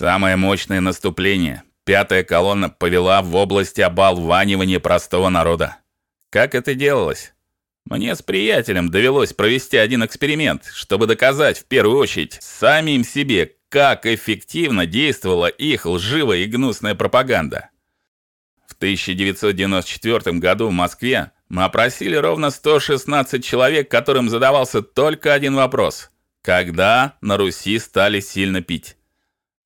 Самое мощное наступление пятая колонна повела в области обалванивания простого народа. Как это делалось? Мне с приятелем довелось провести один эксперимент, чтобы доказать в первую очередь самим себе, как эффективно действовала их лживая и гнусная пропаганда. В 1994 году в Москве мы опросили ровно 116 человек, которым задавался только один вопрос: когда на Руси стали сильно пить?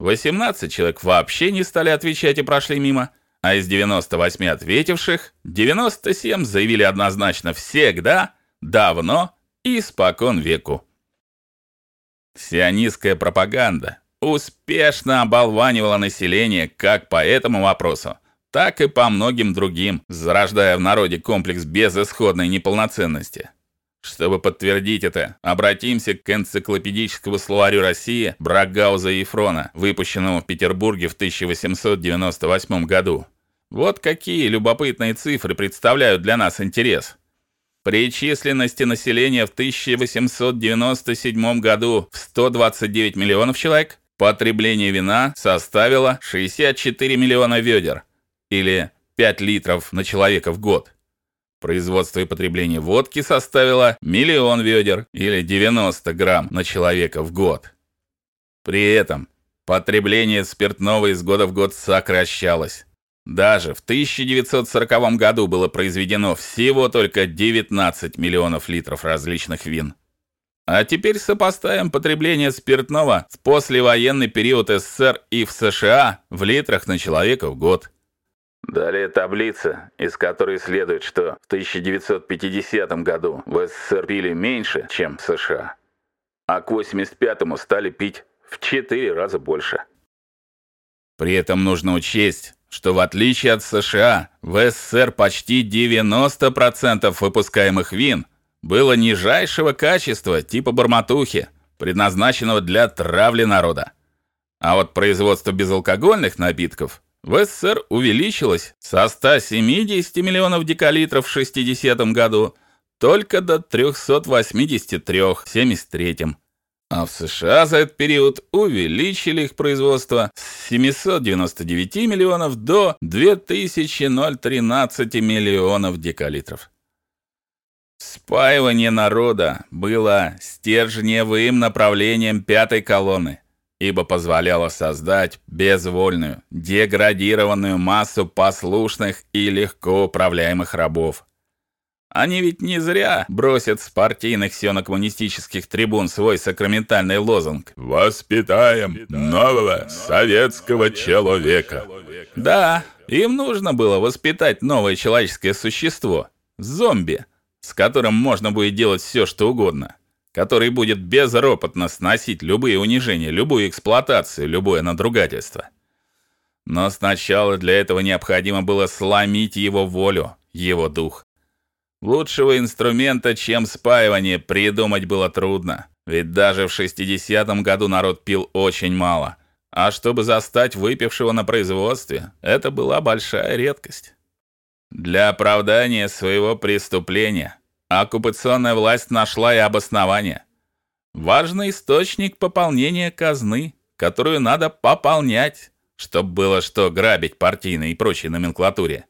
18 человек вообще не стали отвечать и прошли мимо а из 98 ответивших 97 заявили однозначно всегда, давно и испокон веку. Сионистская пропаганда успешно оболванивала население как по этому вопросу, так и по многим другим, зарождая в народе комплекс безысходной неполноценности. Чтобы подтвердить это, обратимся к энциклопедическому словарю России Брагауза и Ефрона, выпущенному в Петербурге в 1898 году. Вот какие любопытные цифры представляют для нас интерес. При численности населения в 1897 году в 129 миллионов человек потребление вина составило 64 миллиона ведер или 5 литров на человека в год. Производство и потребление водки составило миллион ведер или 90 грамм на человека в год. При этом потребление спиртного из года в год сокращалось. Даже в 1940 году было произведено всего только 19 миллионов литров различных вин. А теперь сопоставим потребление спиртного в послевоенный период СССР и в США в литрах на человека в год. Далее таблица, из которой следует, что в 1950 году в СССР пили меньше, чем в США, а к 85-му стали пить в 4 раза больше. При этом нужно учесть, что в отличие от США, в СССР почти 90% выпускаемых вин было нижайшего качества, типа барматухи, предназначенного для травли народа. А вот производство безалкогольных напитков в СССР увеличилось со 170 миллионов декалитров в 60 году только до 383 в 73 а в США за этот период увеличили их производство с 799 миллионов до 2013 миллионов декалитров. Спаивание народа было стержневым направлением пятой колонны, ибо позволяло создать безвольную, деградированную массу послушных и легко управляемых рабов. Они ведь не зря бросят с партийных сино-коммунистических трибун свой сакраментальный лозунг «Воспитаем нового советского человека». Да, им нужно было воспитать новое человеческое существо зомби, с которым можно будет делать все, что угодно, который будет безропотно сносить любые унижения, любую эксплуатацию, любое надругательство. Но сначала для этого необходимо было сломить его волю, его дух. Лучшего инструмента, чем спаивание, придумать было трудно. Ведь даже в 60-м году народ пил очень мало. А чтобы застать выпившего на производстве, это была большая редкость. Для оправдания своего преступления оккупационная власть нашла и обоснование. Важный источник пополнения казны, которую надо пополнять, чтобы было что грабить партийной и прочей номенклатуре.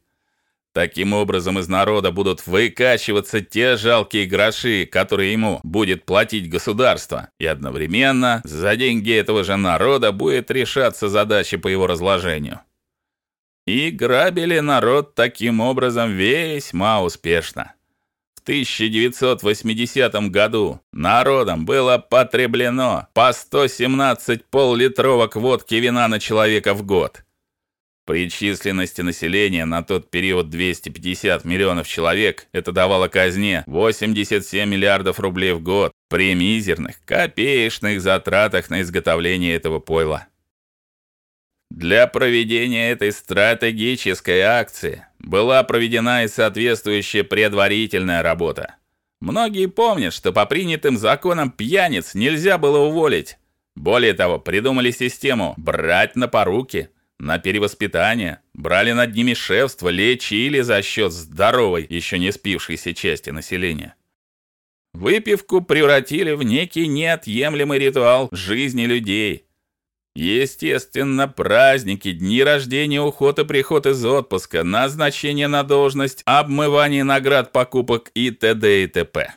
Таким образом из народа будут выкачиваться те жалкие гроши, которые ему будет платить государство, и одновременно за деньги этого же народа будет решаться задача по его разложению. И грабили народ таким образом весьма успешно. В 1980 году народом было потреблено по 117 пол-литровок водки вина на человека в год. При численности населения на тот период 250 миллионов человек это давало казне 87 миллиардов рублей в год при мизерных, копеечных затратах на изготовление этого пойла. Для проведения этой стратегической акции была проведена и соответствующая предварительная работа. Многие помнят, что по принятым законам пьяниц нельзя было уволить. Более того, придумали систему брать на поруки на перевоспитание, брали над ними шефство, лечили за счет здоровой, еще не спившейся части населения. Выпивку превратили в некий неотъемлемый ритуал жизни людей. Естественно, праздники, дни рождения, уход и приход из отпуска, назначение на должность, обмывание наград, покупок и т.д. и т.п.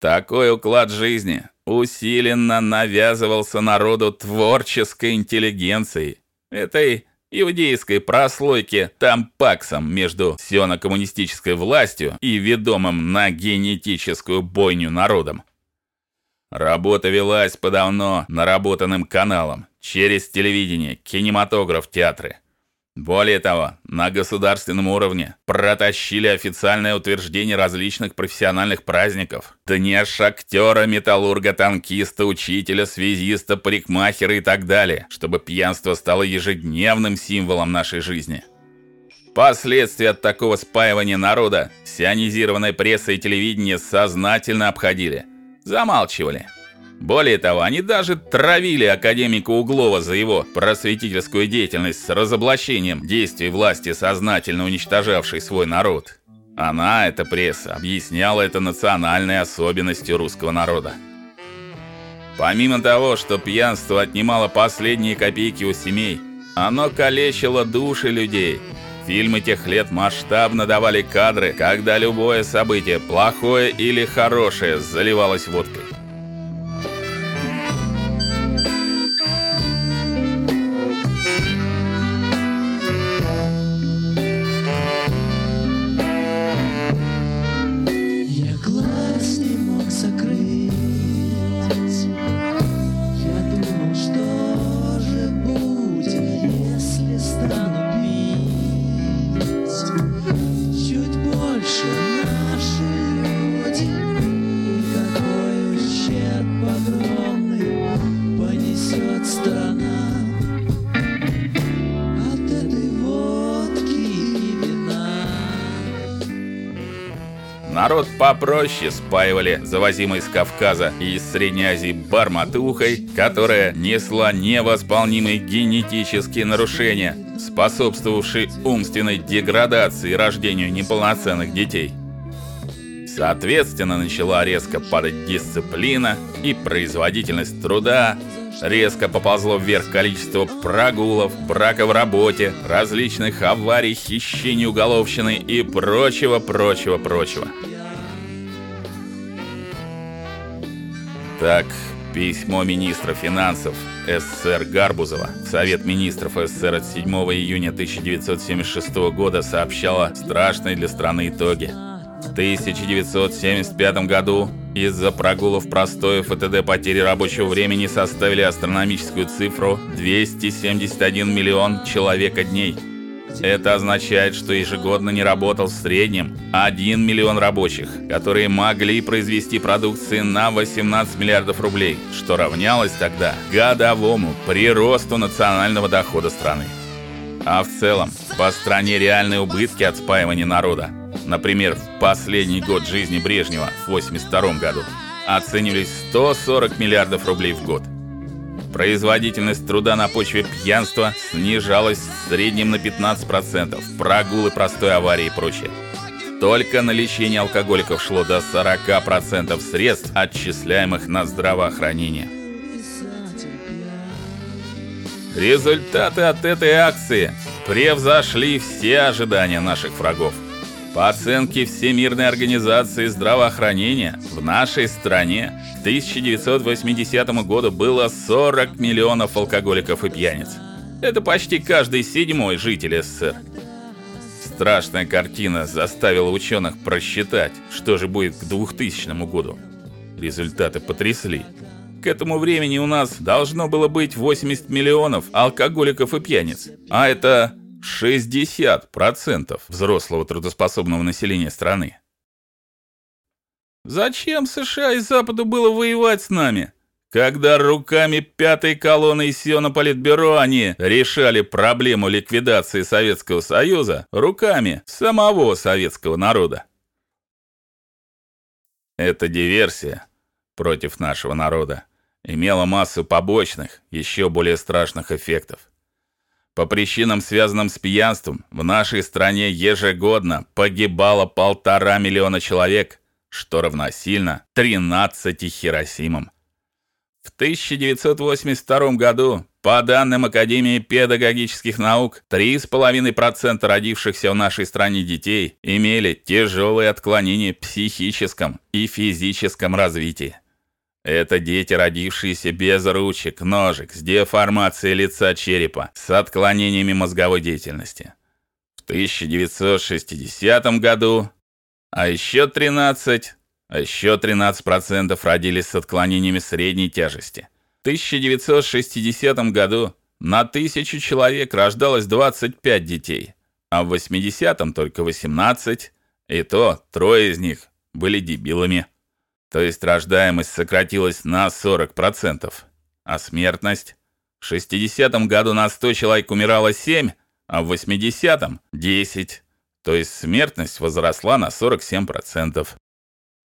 Такой уклад жизни усиленно навязывался народу творческой интеллигенцией, этой иудейской прослойке тампаксом между сионо-коммунистической властью и ведомым на генетическую бойню народом. Работа велась по давно наработанным каналам, через телевидение, кинематограф, театры. Более того, на государственном уровне протащили официальное утверждение различных профессиональных праздников. Дня шахтера, металлурга, танкиста, учителя, связиста, парикмахера и так далее, чтобы пьянство стало ежедневным символом нашей жизни. Последствия от такого спаивания народа сионизированная пресса и телевидение сознательно обходили, замалчивали. Более того, они даже травили академика Углова за его просветительскую деятельность с разоблачением действий власти, сознательно уничтожавшей свой народ. Она, эта пресса, объясняла это национальной особенностью русского народа. Помимо того, что пьянство отнимало последние копейки у семей, оно калечило души людей. Фильмы тех лет масштабно давали кадры, когда любое событие, плохое или хорошее, заливалось водкой. Народ попроще спаивали завозимой с Кавказа и из Средней Азии барматухой, которая несла невосполнимые генетические нарушения, способствовавшие умственной деградации и рождению неполноценных детей. Соответственно, начала резко падать дисциплина и производительность труда, Резко поползло вверх количество прогулов, брака в работе, различных аварий, хищений уголовщины и прочего, прочего, прочего. Так, письмо министра финансов СССР Гарбузова в Совет министров СССР от 7 июня 1976 года сообщало страшные для страны итоги. В 1975 году из-за прогулов простоев и т.д. потери рабочего времени составили астрономическую цифру 271 миллион человека дней. Это означает, что ежегодно не работал в среднем 1 миллион рабочих, которые могли произвести продукции на 18 миллиардов рублей, что равнялось тогда годовому приросту национального дохода страны. А в целом, по стране реальные убытки от спаивания народа например, в последний год жизни Брежнева в 82 году, оценивались 140 миллиардов рублей в год. Производительность труда на почве пьянства снижалась в среднем на 15%, прогулы, простой аварии и прочее. Только на лечение алкоголиков шло до 40% средств, отчисляемых на здравоохранение. Результаты от этой акции превзошли все ожидания наших врагов. По оценке Всемирной организации здравоохранения, в нашей стране к 1980 году было 40 миллионов алкоголиков и пьяниц. Это почти каждый седьмой житель СССР. Страшная картина заставила ученых просчитать, что же будет к 2000 году. Результаты потрясли. К этому времени у нас должно было быть 80 миллионов алкоголиков и пьяниц. А это 60% взрослого трудоспособного населения страны. Зачем США и Западу было воевать с нами? Когда руками пятой колонны из Сиона Политбюро они решали проблему ликвидации Советского Союза руками самого советского народа. Эта диверсия против нашего народа имела массу побочных, еще более страшных эффектов. По причинам, связанным с пьянством, в нашей стране ежегодно погибало полтора миллиона человек, что равносильно 13 Хиросимам. В 1982 году, по данным Академии педагогических наук, 3,5% родившихся в нашей стране детей имели тяжелые отклонения в психическом и физическом развитии. Это дети, родившиеся без ручек, ножек, с деформацией лица черепа, с отклонениями мозговой деятельности. В 1960 году, а еще 13, а еще 13% родились с отклонениями средней тяжести. В 1960 году на тысячу человек рождалось 25 детей, а в 80-м только 18, и то трое из них были дебилами. То есть рождаемость сократилась на 40%, а смертность в 60-м году на 100 человек умирало 7, а в 80-м 10. То есть смертность возросла на 47%.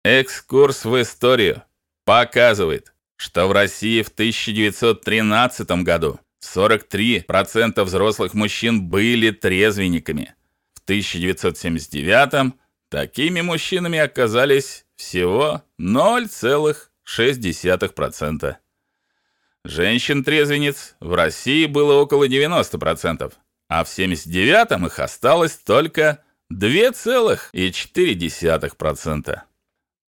Экскурс в историю показывает, что в России в 1913 году 43% взрослых мужчин были трезвенниками. В 1979 такими мужчинами оказались всего 0,6%. Женщин-трезвенниц в России было около 90%, а в 79-м их осталось только 2,4%.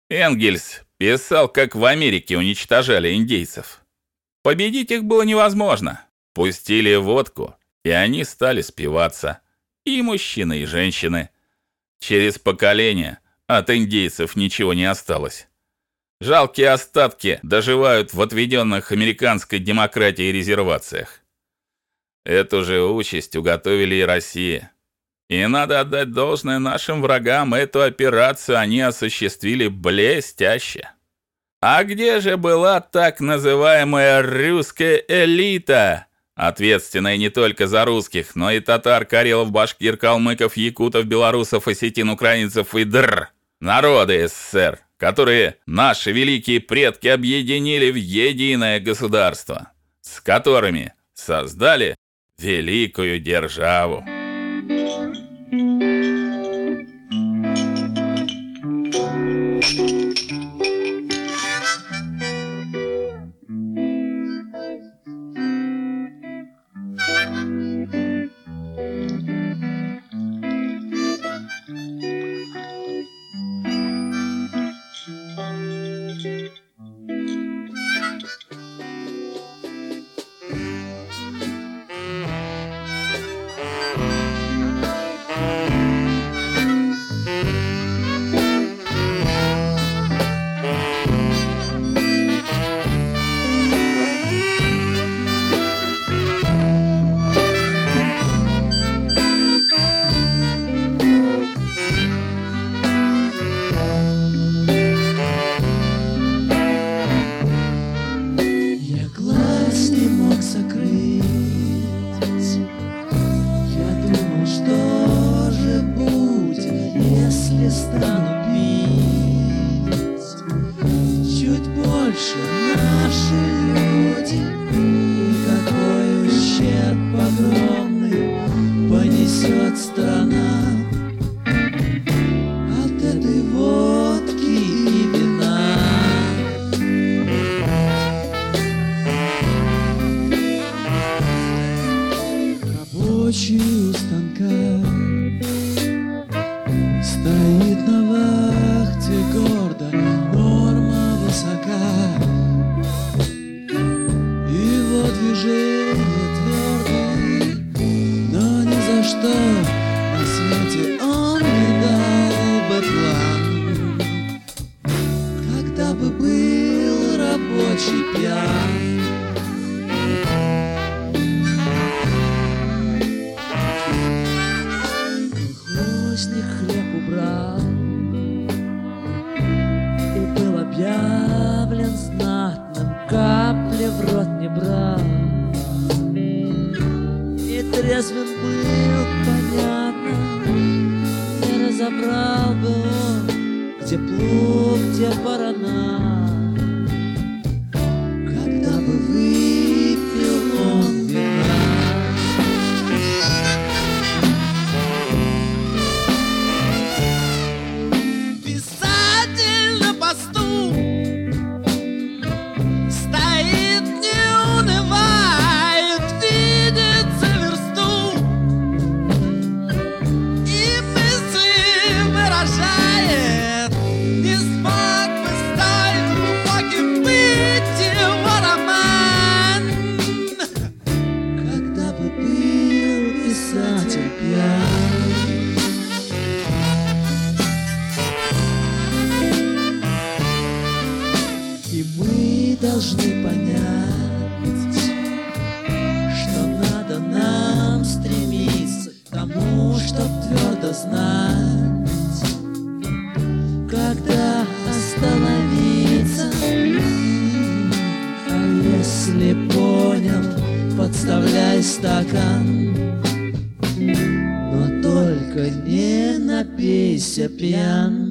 Энгельс писал, как в Америке уничтожали индейцев. Победить их было невозможно. Пустили водку, и они стали спиваться. И мужчины, и женщины. Через поколения от индейцев ничего не осталось. Жалкие остатки доживают в отведенных американской демократии резервациях. Эту же участь уготовили и России. И надо отдать должное нашим врагам, эту операцию они осуществили блестяще. А где же была так называемая русская элита, ответственная не только за русских, но и татар, карелов, башкир, калмыков, якутов, белорусов, осетин, украинцев и др, народы СССР, которые наши великие предки объединили в единое государство, с которыми создали великую державу. ночи пьян. Хвостник хлеб убрал, и был объявлен знатным, капли в рот не брал. И трезвен был, понятно, не разобрал бы он, где плуг, где барана. Но